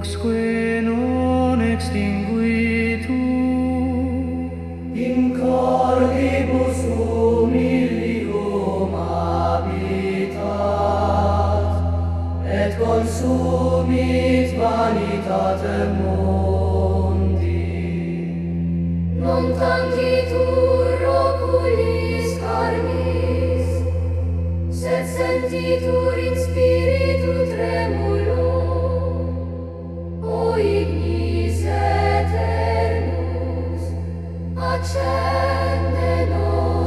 voxque non extinguitu. In cordibus humilium habitat et consumit vanitatem mundi. Non tangitur oculis carnis sed sentitur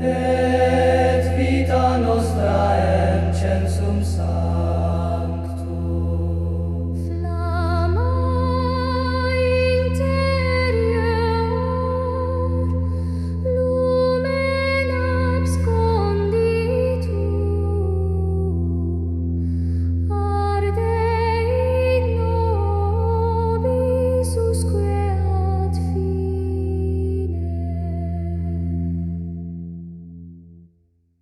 et vita nostra encensum